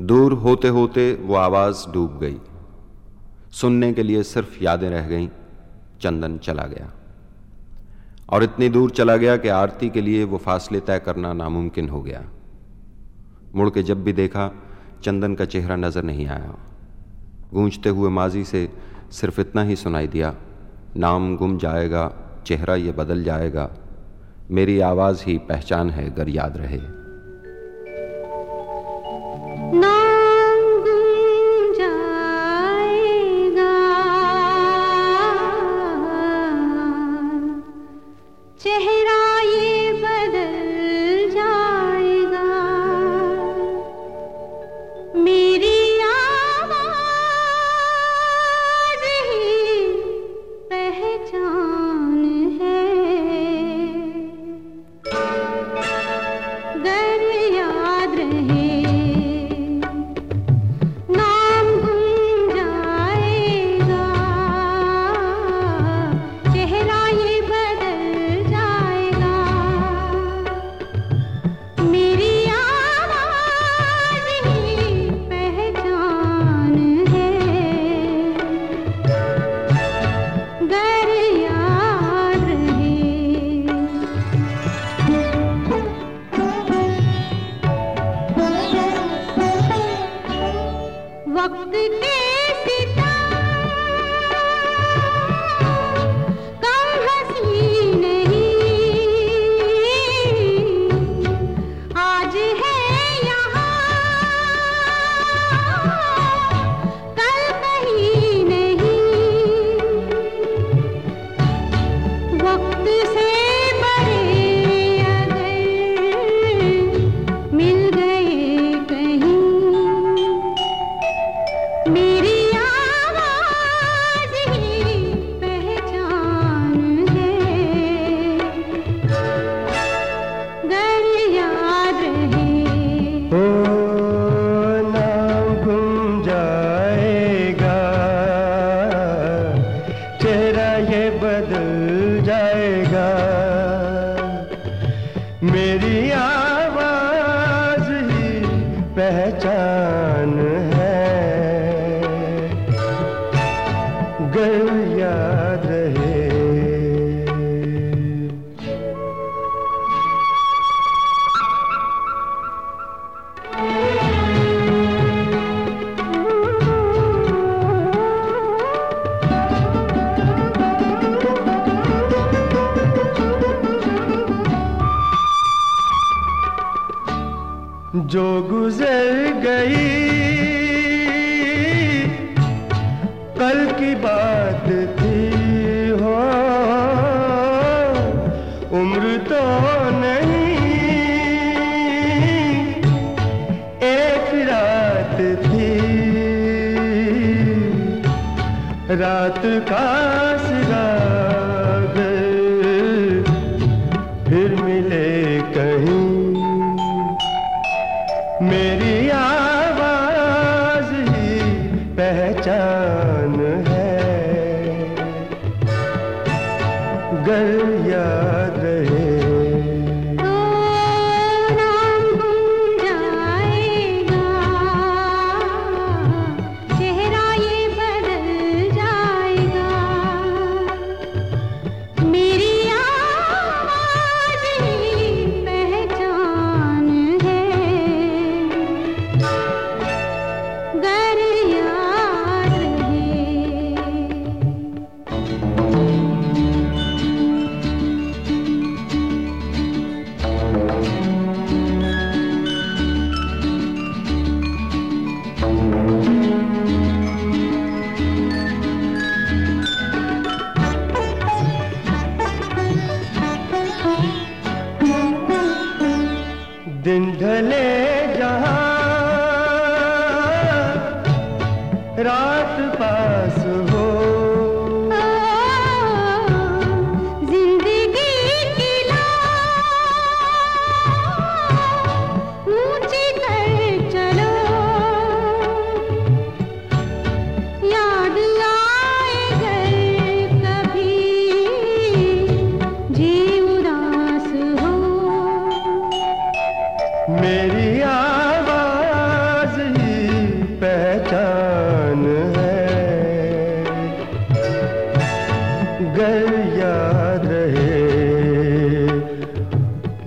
दूर होते होते वो आवाज़ डूब गई। सुनने के लिए सिर्फ़ यादें रह गईं, चंदन चला गया। और इतनी दूर चला गया कि आरती के लिए वो फासले तय करना नामुमकिन हो गया। मुड़ के जब भी देखा, चंदन का चेहरा नज़र नहीं आया। गूंजते हुए माजी से सिर्फ़ इतना ही सुनाई दिया, नाम गुम जाएगा, चेहरा ये बदल जाएगा, मेरी आवाज़ ही पहचान है, अगर याद रहे। पहचान है। गलिया जो गुजर गई। कल की बात थी हो, उम्र तो नहीं। एक रात थी। रात का गया ढले जहाँ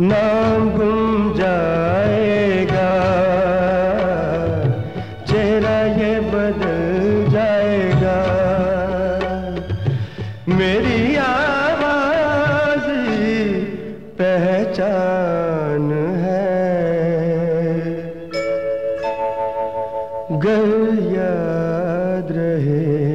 नाम गुम जाएगा। चेहरा ये बदल जाएगा। मेरी आवाज़ पहचान है। गर याद रहे।